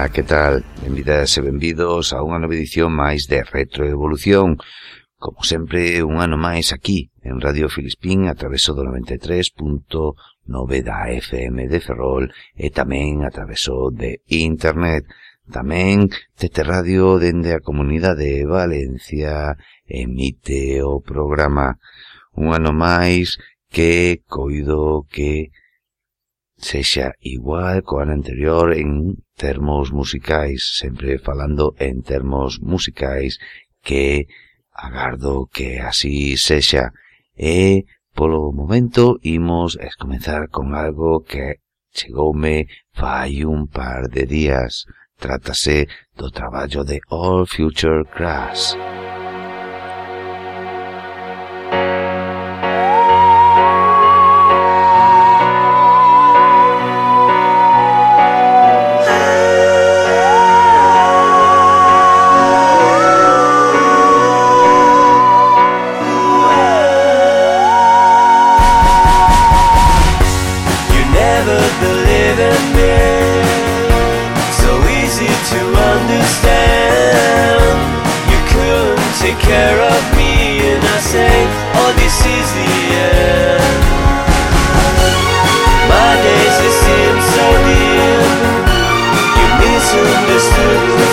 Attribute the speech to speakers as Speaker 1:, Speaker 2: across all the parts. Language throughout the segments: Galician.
Speaker 1: Ola, que tal? Benvidas e benvidos a unha nova edición máis de Retroevolución Como sempre, un ano máis aquí, en Radio Filispín, a traveso do 93.9 da FM de Ferrol e tamén a traveso de Internet. Tamén Tete Radio dende a Comunidade de Valencia emite o programa. Un ano máis que coido que sexa igual co ano anterior en termos musicais, sempre falando en termos musicais que agardo que así sexa e polo momento imos comenzar con algo que chegoume fai un par de días. Trátase do traballo de All Future Crash.
Speaker 2: care of me and I say, oh this is the end My days they seem so dear. You misunderstood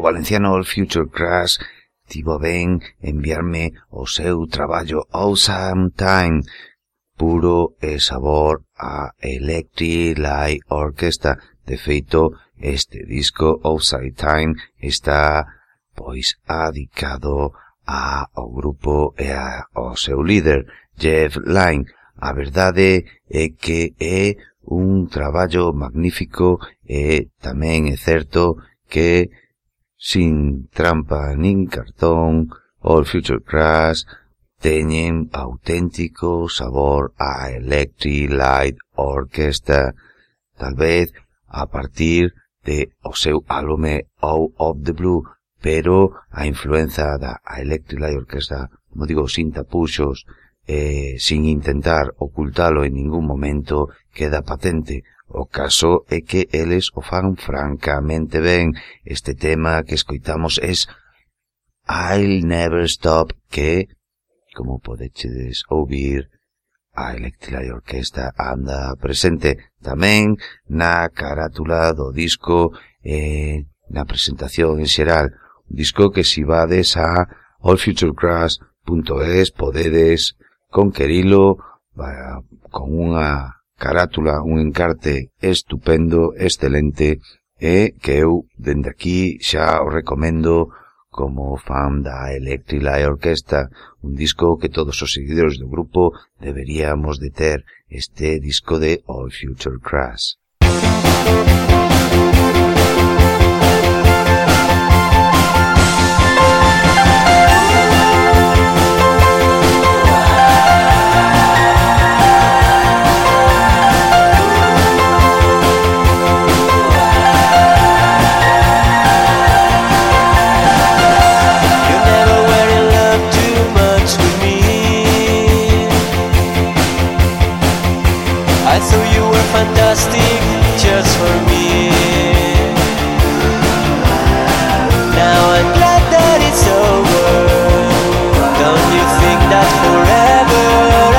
Speaker 1: valenciano Future Crash tivo ben enviarme o seu traballo Awesome Time, puro e sabor a Electric Light Orchestra. De feito, este disco Outside Time está pois adicado a ao grupo e a, ao seu líder, Jeff Lynne. A verdade é que é un traballo magnífico e tamén é certo que sin trampa nin cartón, All Future Crash teñen auténtico sabor a Electric Light Orchestra, tal vez a partir de o seu álbume Out of the Blue, pero a influenza da Electric Light Orchestra, como digo, sin tapuxos, eh, sin intentar ocultalo en ningún momento, queda patente. O caso é que eles o fan francamente ben. Este tema que escoitamos es I'll Never Stop, que, como podedes ouvir, a Electric Orquesta anda presente tamén na carátula do disco e na presentación en xeral. Un disco que si vades a allfuturecrash.es podedes conquerilo para, con unha carátula, un encarte estupendo, excelente, e que eu, dende aquí, xa o recomendo como fan da Electric Light Orquesta, un disco que todos os seguidores do grupo deberíamos de ter, este disco de All Future Crash.
Speaker 2: fantastic just for me. Now I'm glad that it's over. Don't you think that forever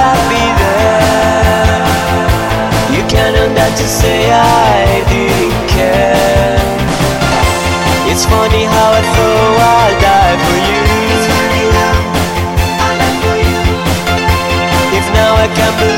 Speaker 2: I'll be there? You can earn that to say I didn't care. It's funny how I thought I'd die for you. If now I can't believe.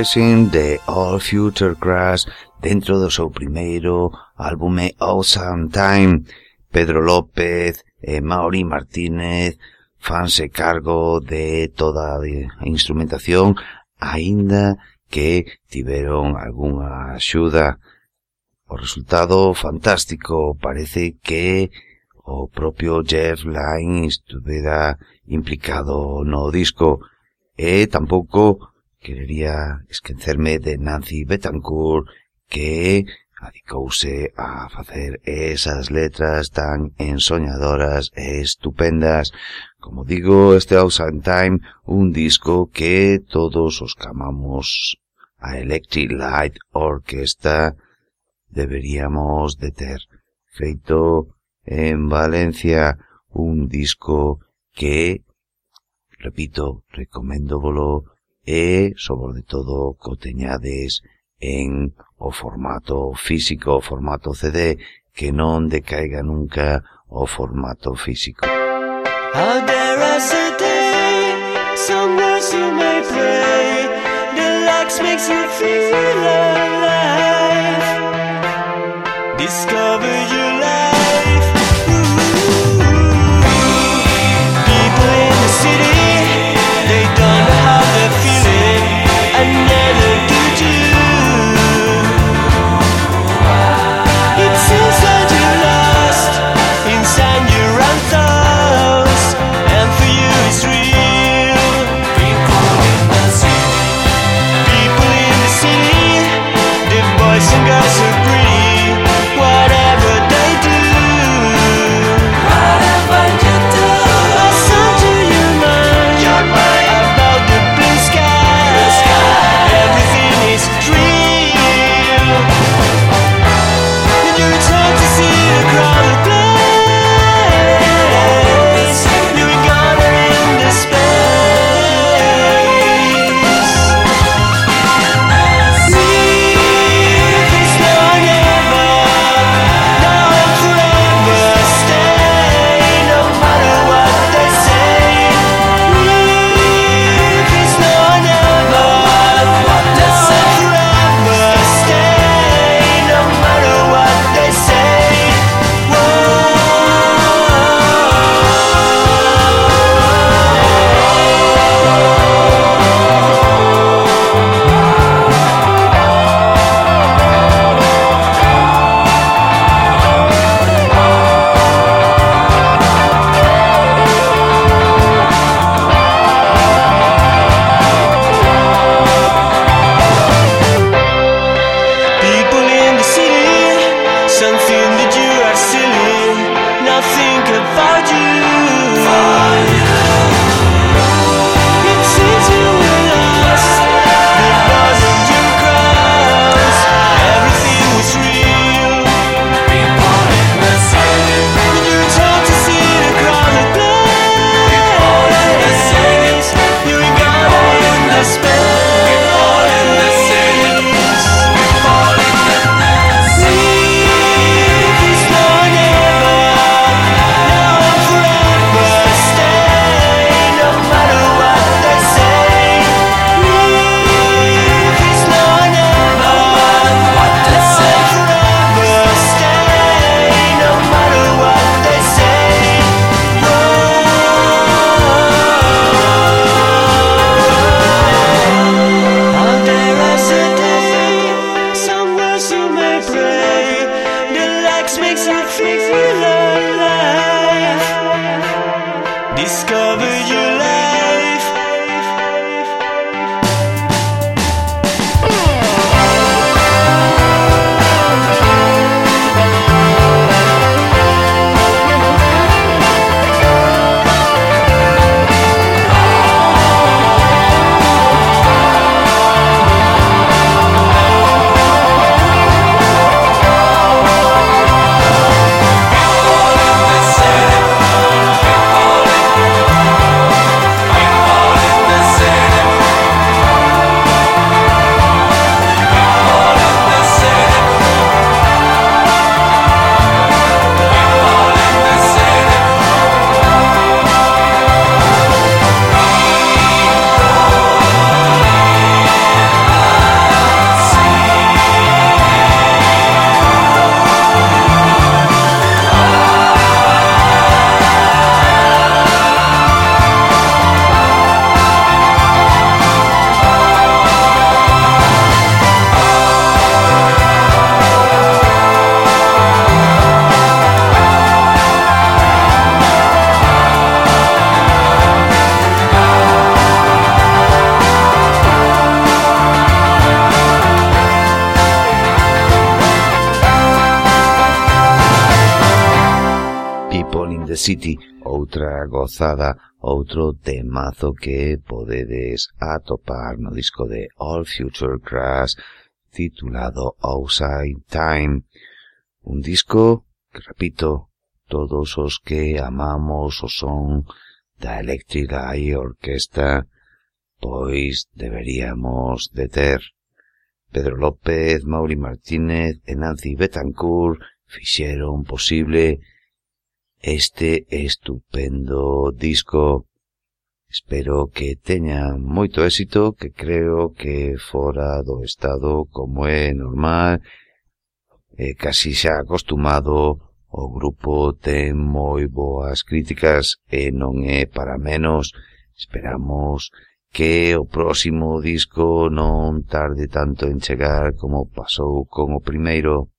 Speaker 1: Rising de All Future Crash dentro do seu primeiro álbume Awesome Time. Pedro López e Mauri Martínez fanse cargo de toda a instrumentación, aínda que tiveron algunha axuda. O resultado fantástico, parece que o propio Jeff Lynne estuvera implicado no disco e tampouco querería esquecerme de Nancy Betancourt que adicouse a facer esas letras tan ensoñadoras estupendas. Como digo, este Awesome Time, un disco que todos os camamos a Electric Light Orchestra deberíamos de ter feito en Valencia un disco que, repito, recomendovolo e, sobre todo, co teñades en o formato físico, o formato CD, que non decaiga nunca o formato físico.
Speaker 2: You may play, the likes makes you feel alive. Discover you.
Speaker 1: The City, outra gozada, outro temazo que podedes atopar no disco de All Future Crash titulado Outside Time. Un disco que, repito, todos os que amamos o son da Electric Eye Orquesta pois deberíamos de ter. Pedro López, Mauri Martínez e Nancy Betancourt fixeron posible este estupendo disco. Espero que teña moito éxito, que creo que fora do estado como é normal, e casi xa acostumado, o grupo ten moi boas críticas eh, e non é para menos. Esperamos que o próximo disco non tarde tanto en chegar como pasou con o primeiro.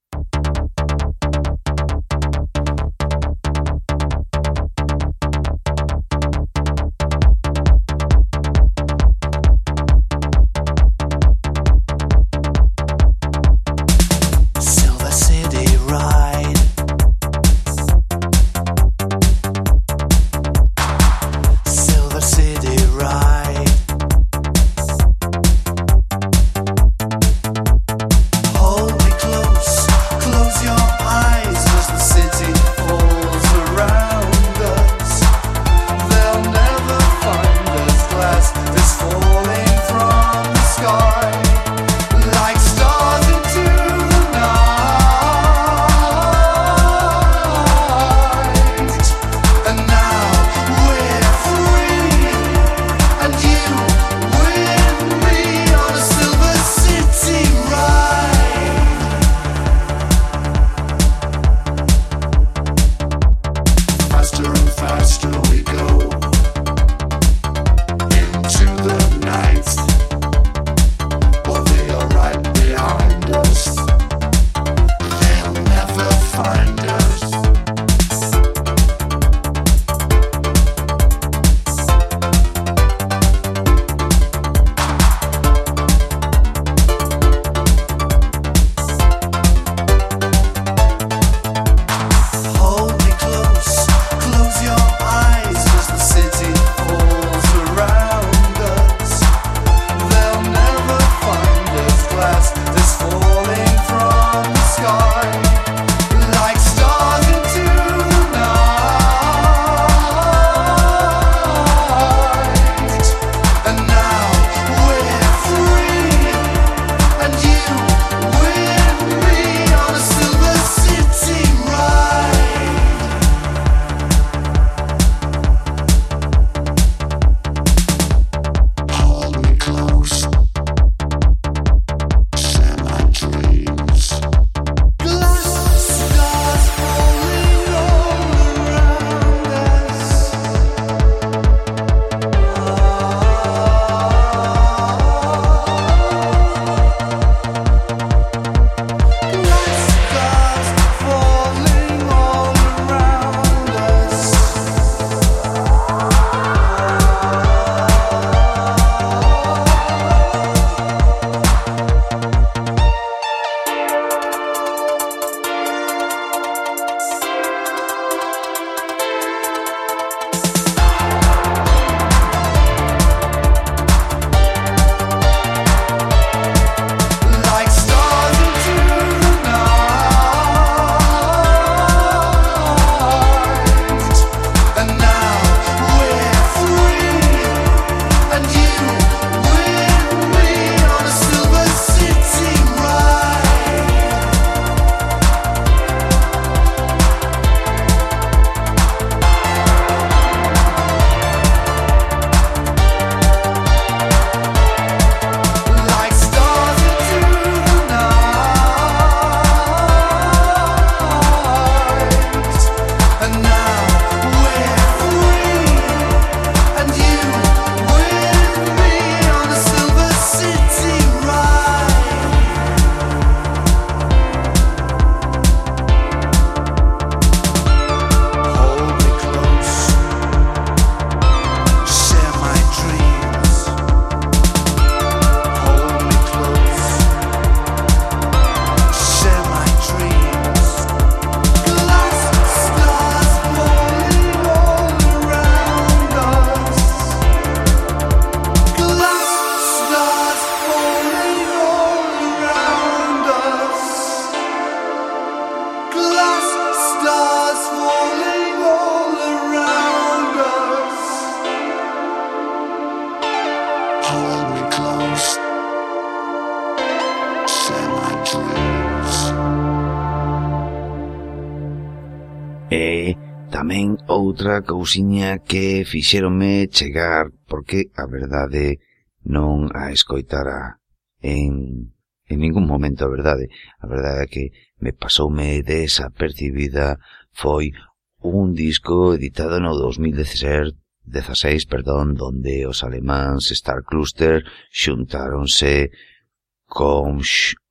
Speaker 1: outra cousiña que fixeronme chegar, porque a verdade non a escoitara en, en ningún momento, a verdade. A verdade é que me pasoume desapercibida foi un disco editado no 2016 16, perdón, donde os alemáns Star Cluster xuntáronse con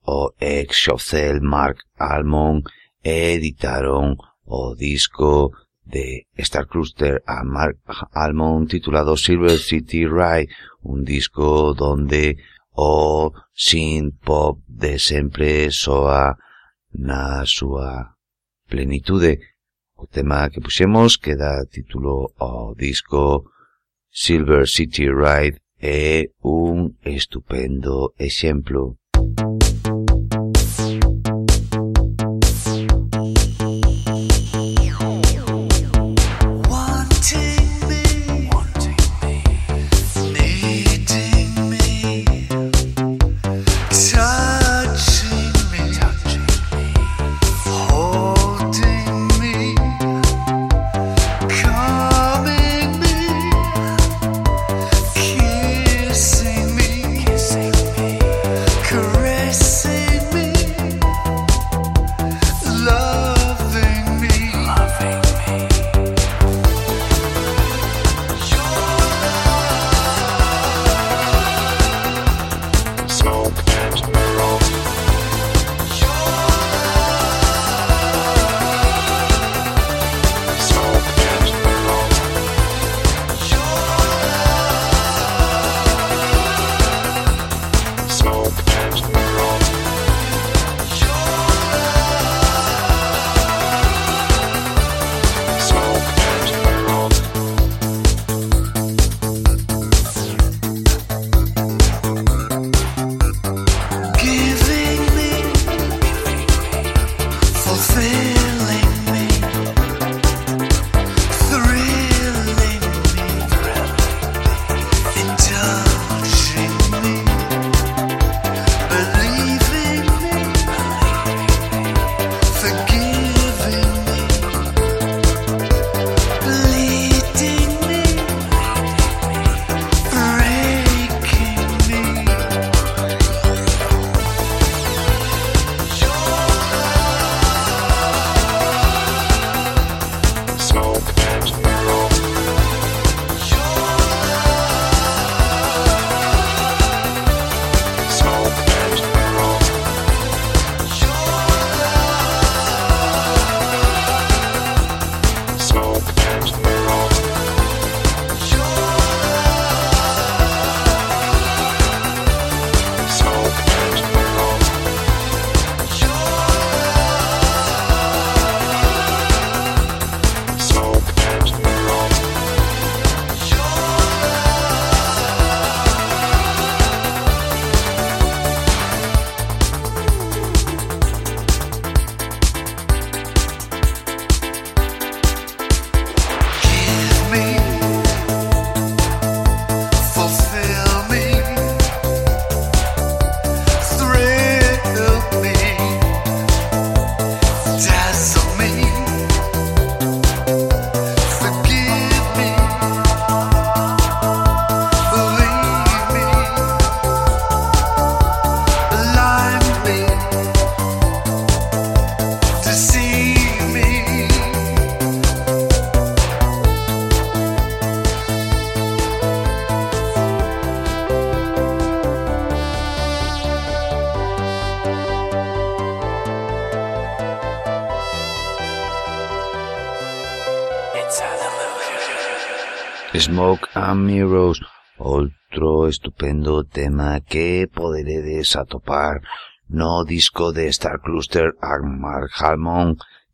Speaker 1: o ex Schofzel Mark Almond e editaron o disco de Star Cluster a Mark Almond titulado Silver City Ride, un disco donde oh o synth pop de sempre soa na súa plenitude. O tema que puxemos que dá título ao disco Silver City Ride é un estupendo exemplo. Música Smoke and Mirrors, outro estupendo tema que poderedes atopar no disco de Star Cluster and Mark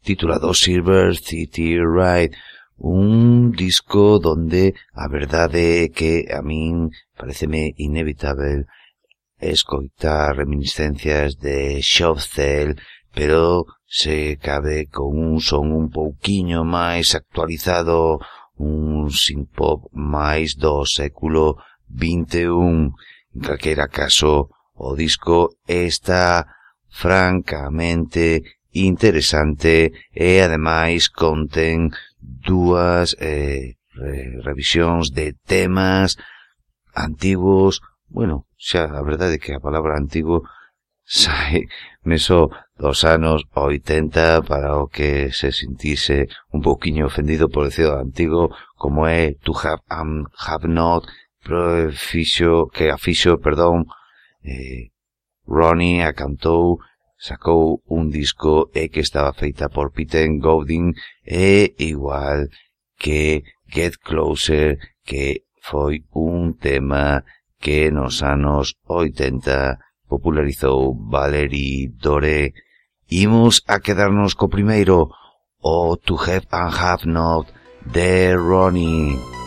Speaker 1: titulado Silver City Ride, un disco donde a verdade é que a min pareceme inevitable escoitar reminiscencias de Shoftel, pero se cabe con un son un pouquiño máis actualizado un synth-pop máis do século XXI. En calquera caso, o disco está francamente interesante e ademais contén dúas eh, re revisións de temas antigos, bueno, xa a verdade é que a palabra antigo sai meso dos anos 80 para o que se sintise un pouquiño ofendido por o antigo como é to have and have not fixo, que afixo, perdón, eh, Ronnie a cantou sacou un disco e que estaba feita por Peter Godin e igual que Get Closer que foi un tema que nos anos 80 popularizou Valerie Dore, imos a quedarnos co primeiro, o To Have and Have Not, de Ronnie.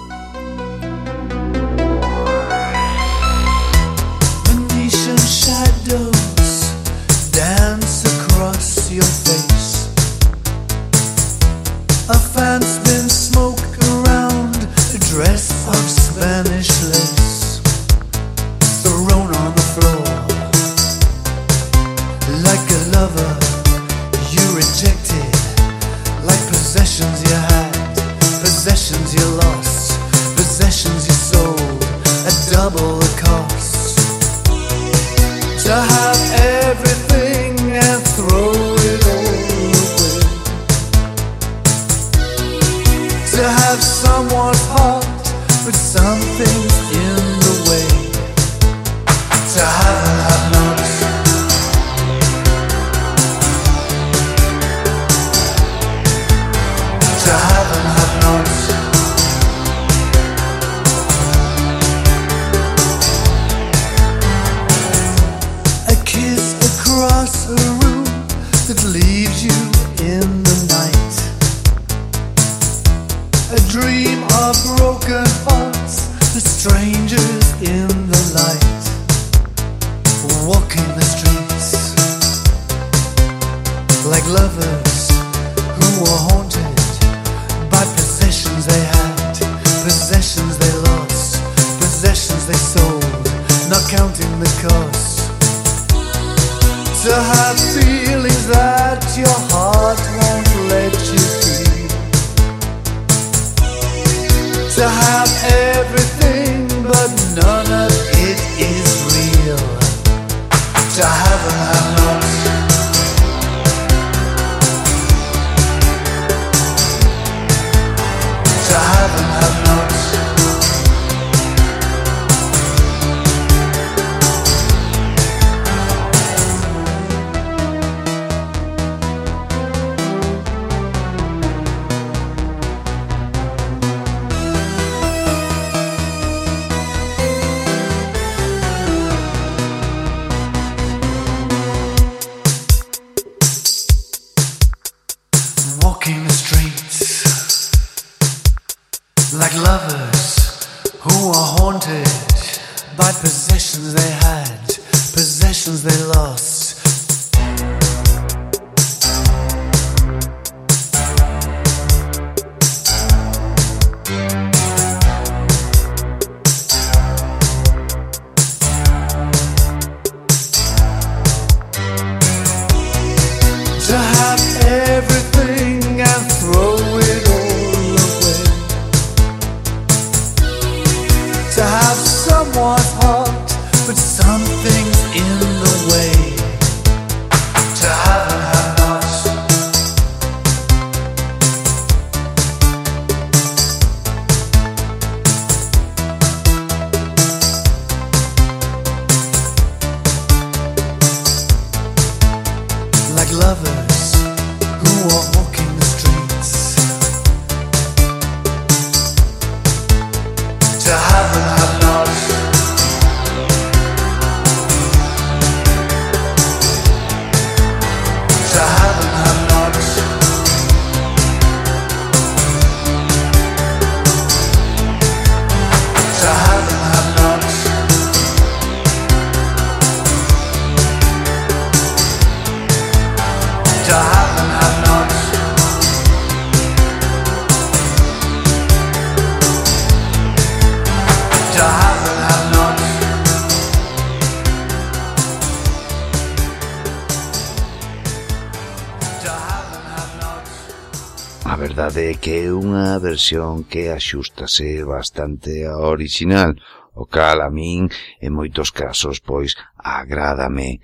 Speaker 1: verdade é que é unha versión que axustase bastante a original, o cal a min en moitos casos pois agrádame.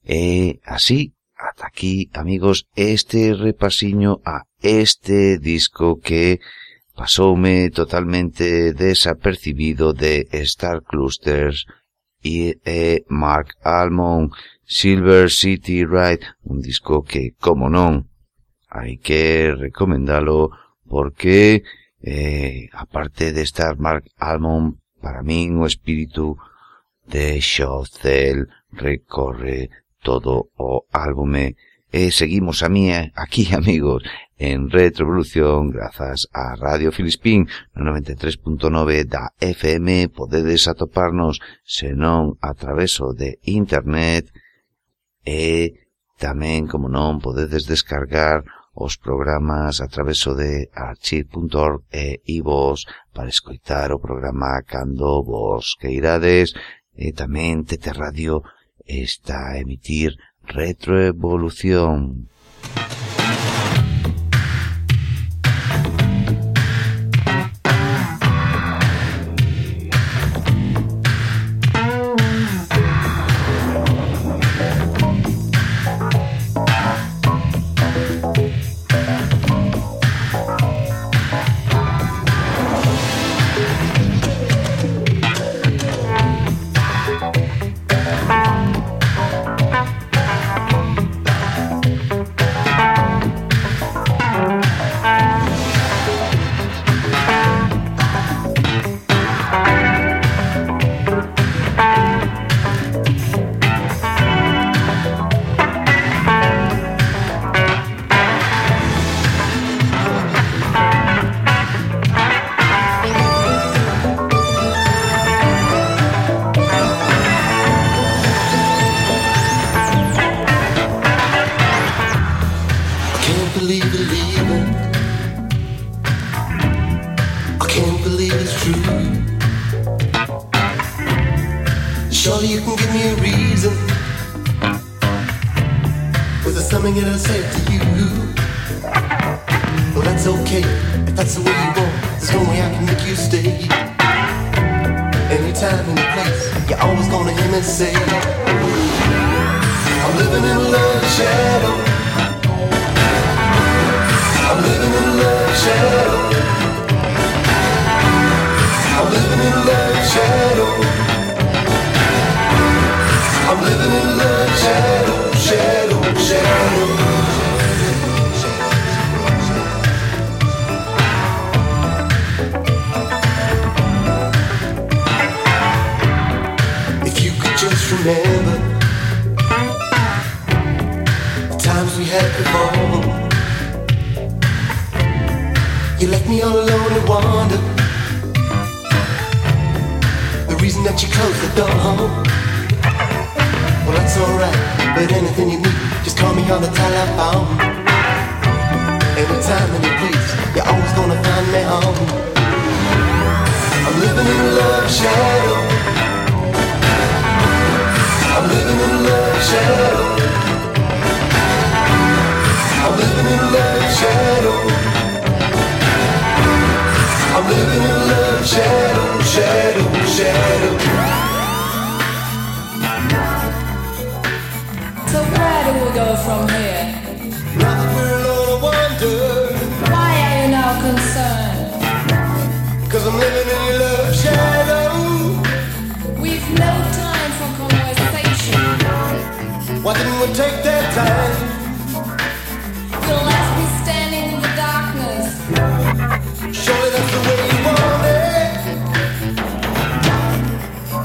Speaker 1: E así, ata aquí, amigos, este repasiño a este disco que pasoume totalmente desapercibido de Star Clusters e, e Mark Almond, Silver City Ride, un disco que, como non, hai que recomendalo porque, eh, aparte de estar Mark Almond, para min o espírito de Xocel recorre todo o álbume. E seguimos a mía eh, aquí, amigos, en Retrovolución, grazas a Radio Filispín, no 93.9 da FM, podedes atoparnos, senón a traveso de internet, eh, e tamén, como non, podedes descargar os programas a través de archive.org e iVos para escoitar o programa cando vos queirades e tamén Tete Radio está a emitir Retroevolución.
Speaker 3: go from here?
Speaker 4: Now we're wonder.
Speaker 3: Why are you now concerned?
Speaker 4: Cause I'm living in your love shadow.
Speaker 3: We've no time for conversation.
Speaker 4: Why didn't we take that time?
Speaker 3: You'll left me standing in the darkness.
Speaker 4: Surely that's the way you want it.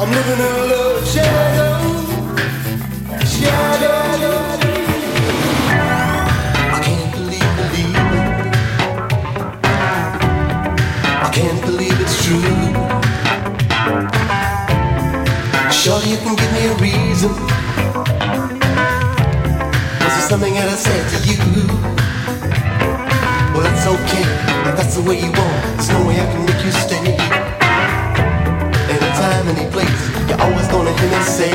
Speaker 4: I'm living in love. any reason. This is something that I said to you. Well, that's okay, if that's the way you want. There's no way I can make you stay. At a time, any place, you're always gonna hear me say,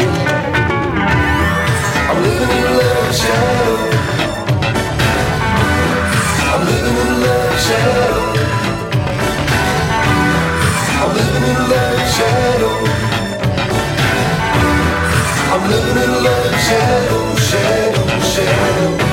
Speaker 4: I'm living in a love shadow. I'm living in a love shadow. I'm living in a love shadow living in love, shadow, shadow, shadow.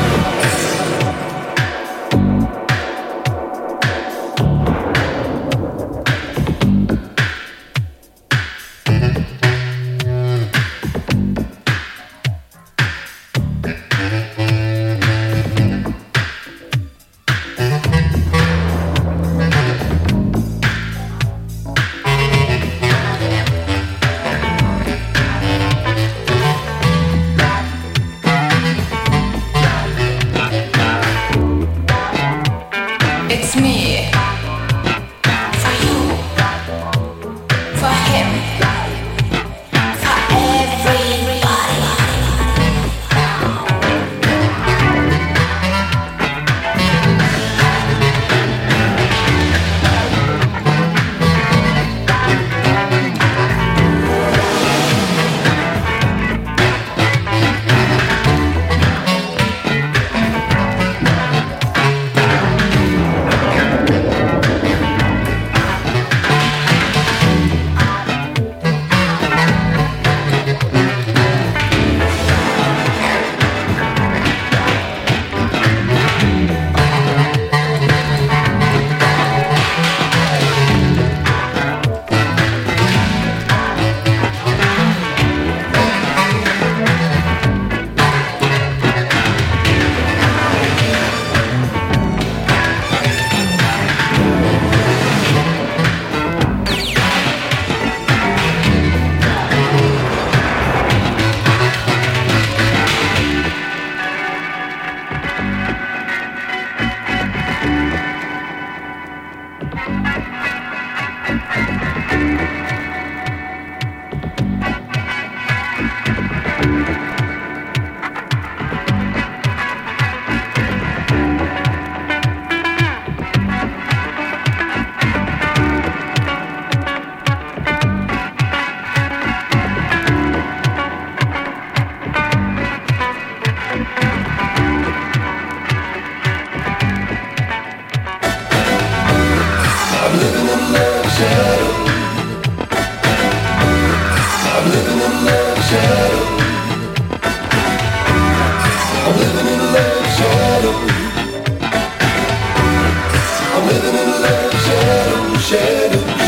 Speaker 4: Cheiro, cheiro.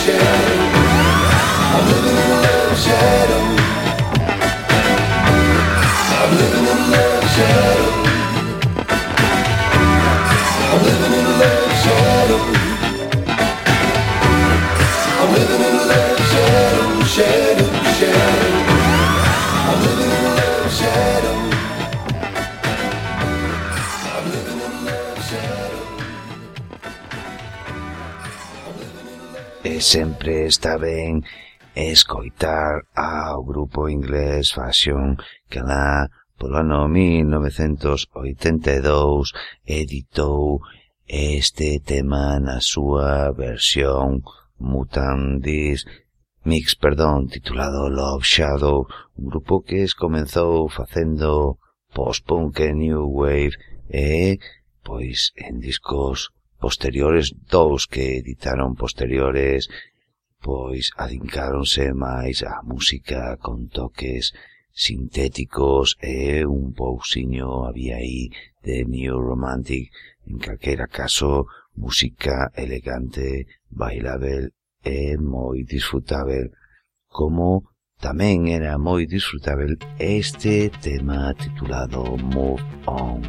Speaker 1: sempre está ben escoitar ao grupo inglés Fashion que lá polo ano 1982 editou este tema na súa versión Mutandis Mix, perdón, titulado Love Shadow, un grupo que es comenzou facendo post-punk e new wave e, pois, en discos posteriores dous que editaron posteriores pois adincáronse máis á música con toques sintéticos e un pousiño había aí de New Romantic, en calquera caso, música elegante, bailável e moi disfrutável, como tamén era moi disfrutável este tema titulado Move On.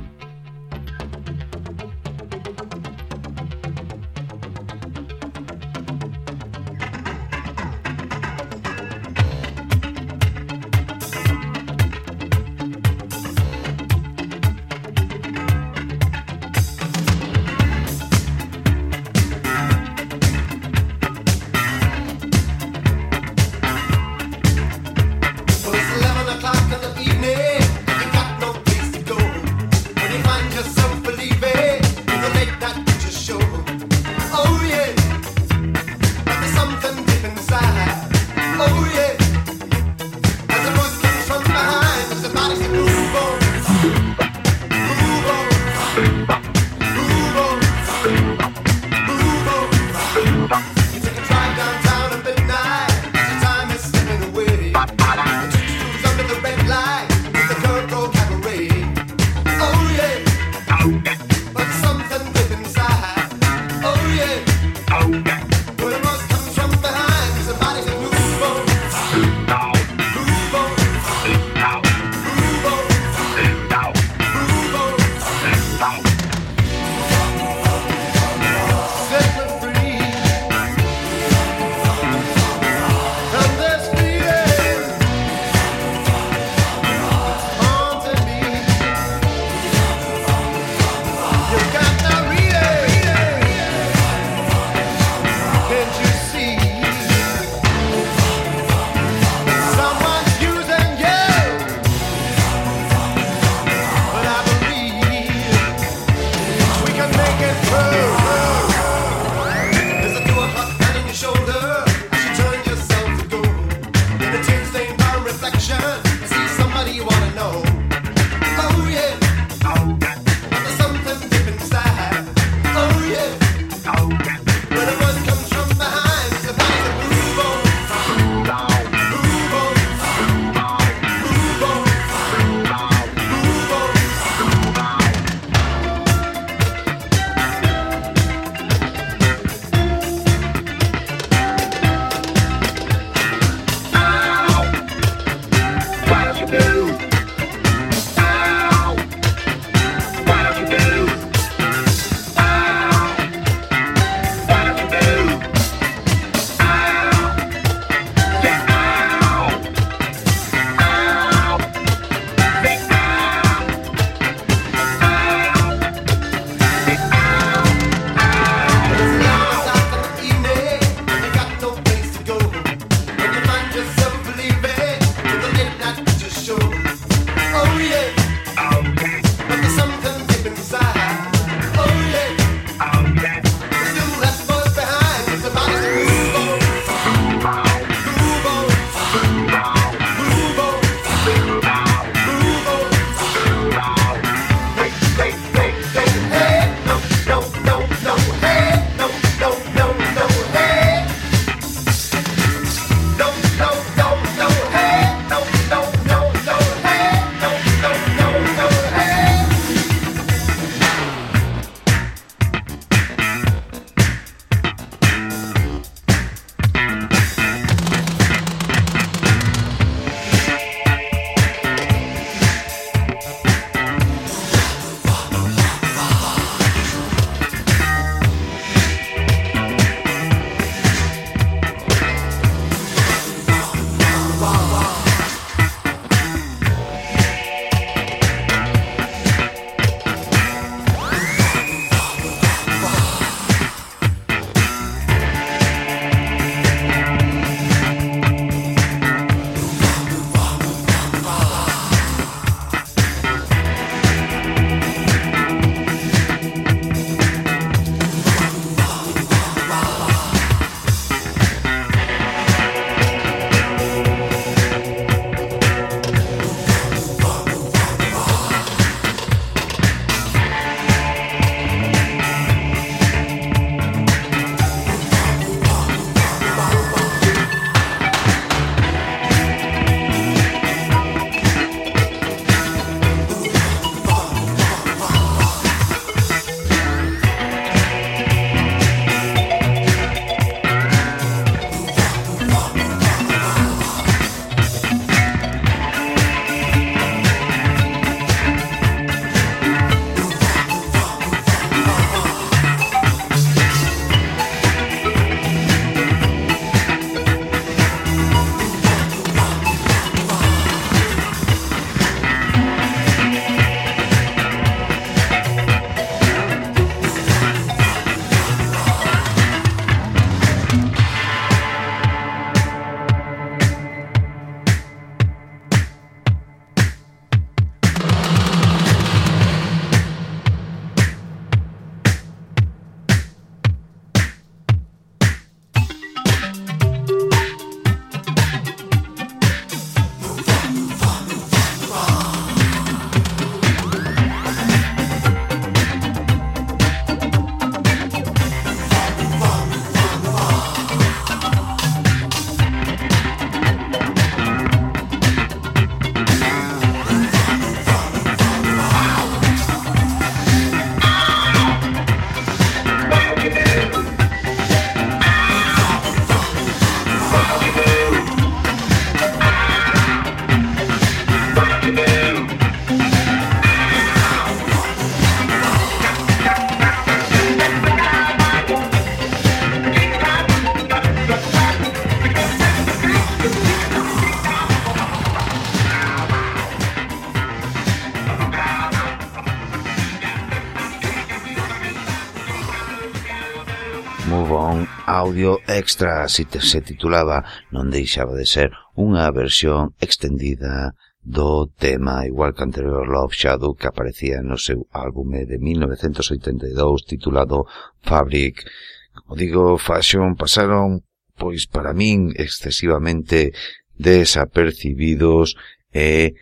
Speaker 1: audio extra, se titulaba, non deixaba de ser unha versión extendida do tema igual que anterior Love Shadow que aparecía no seu álbume de 1982 titulado Fabric. Como digo, Fashion pasaron, pois para min, excesivamente desapercibidos e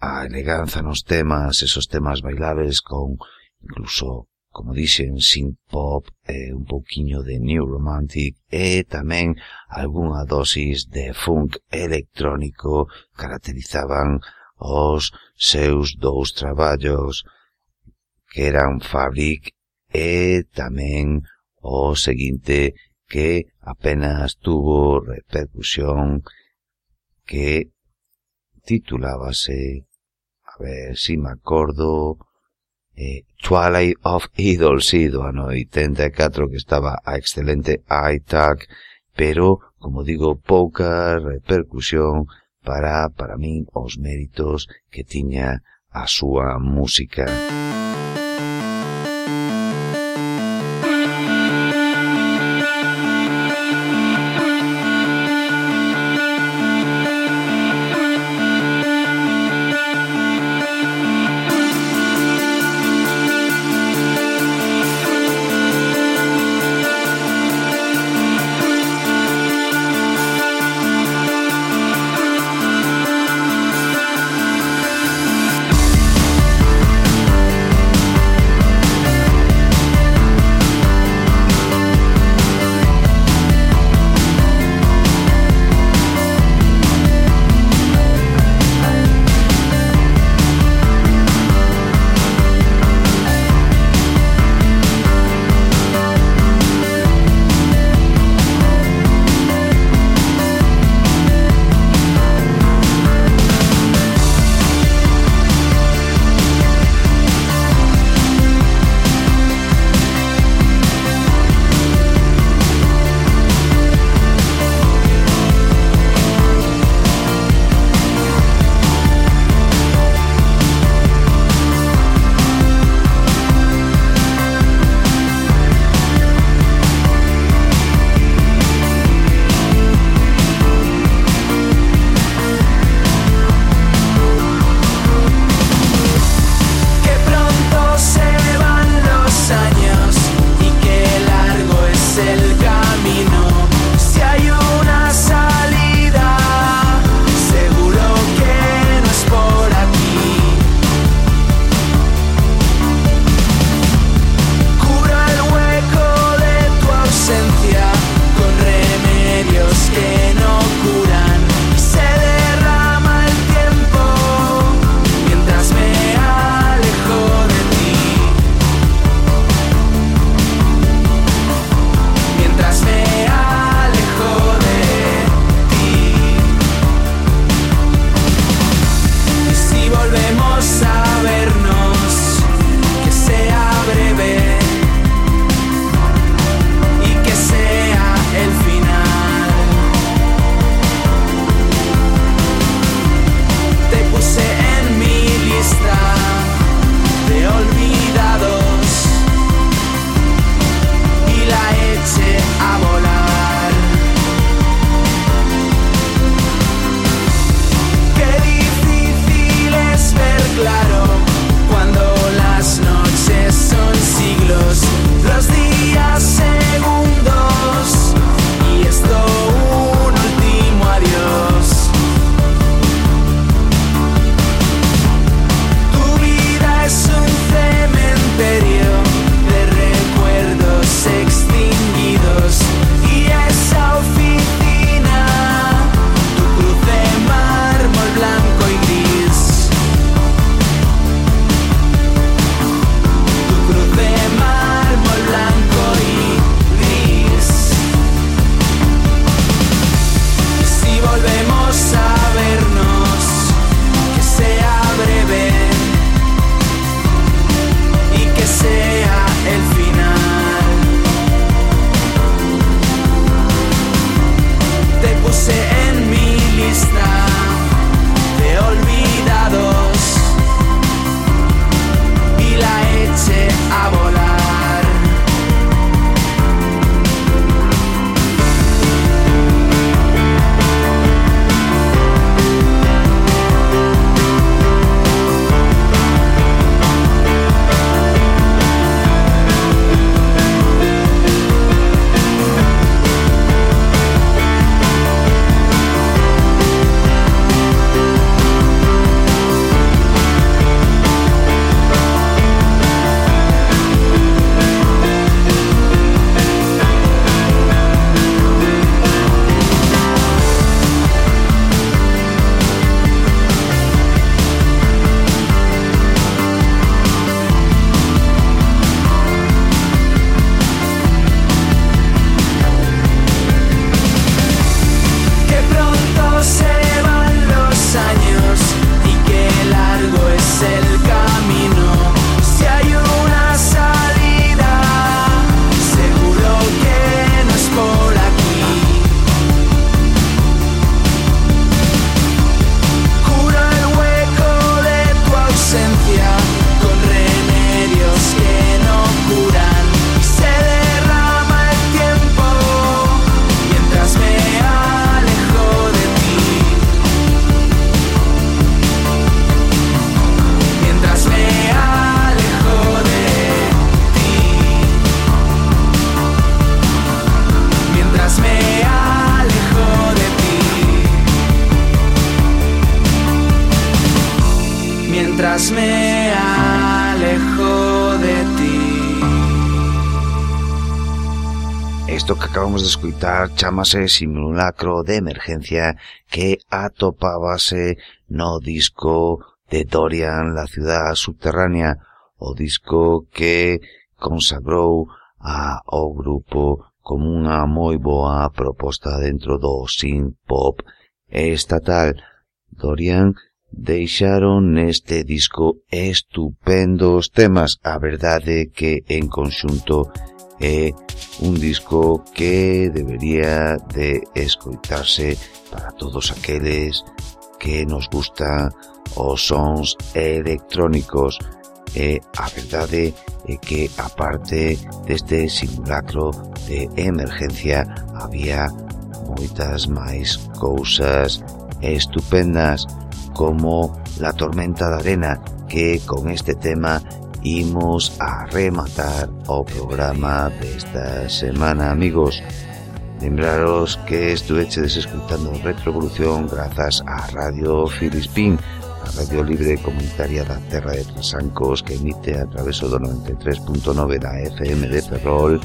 Speaker 1: a eleganza nos temas, esos temas bailables con incluso como dixen, synth-pop, eh, un pouquiño de new romantic e tamén algunha dosis de funk electrónico caracterizaban os seus dous traballos que eran Fabric e tamén o seguinte que apenas tuvo repercusión que titulábase, a ver si me acordo, eh, Twilight of Idols, sí, do ano 84, que estaba a excelente iTag, pero, como digo, pouca repercusión para, para min, os méritos que tiña a súa música. Música chamase Simulacro de Emergencia que atopábase no disco de Dorian La Ciudad Subterránea, o disco que consagrou a ao grupo como unha moi boa proposta dentro do synth pop estatal. Dorian deixaron neste disco estupendos temas, a verdade que en conxunto é un disco que debería de escoitarse para todos aqueles que nos gusta os sons electrónicos. E a verdade é que aparte deste simulacro de emergencia había moitas máis cousas estupendas como la tormenta de arena que con este tema imos a rematar o programa desta semana, amigos. Lembraros que estuvechedes escutando Retrovolución grazas a Radio Filispín, a Radio Libre Comunitaria da Terra de Trasancos que emite a traveso do 93.9 da FM de Ferrol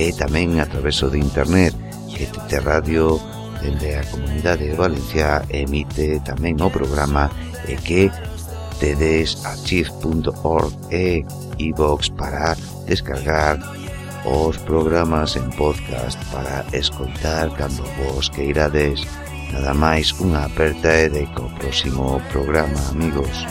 Speaker 1: e tamén a traveso de Internet que TT Radio dende a Comunidade de Valencia emite tamén o programa e que tedes archive.org e iVox para descargar os programas en podcast para escoitar cando vos queirades. Nada máis, unha aperta e de co próximo programa, amigos.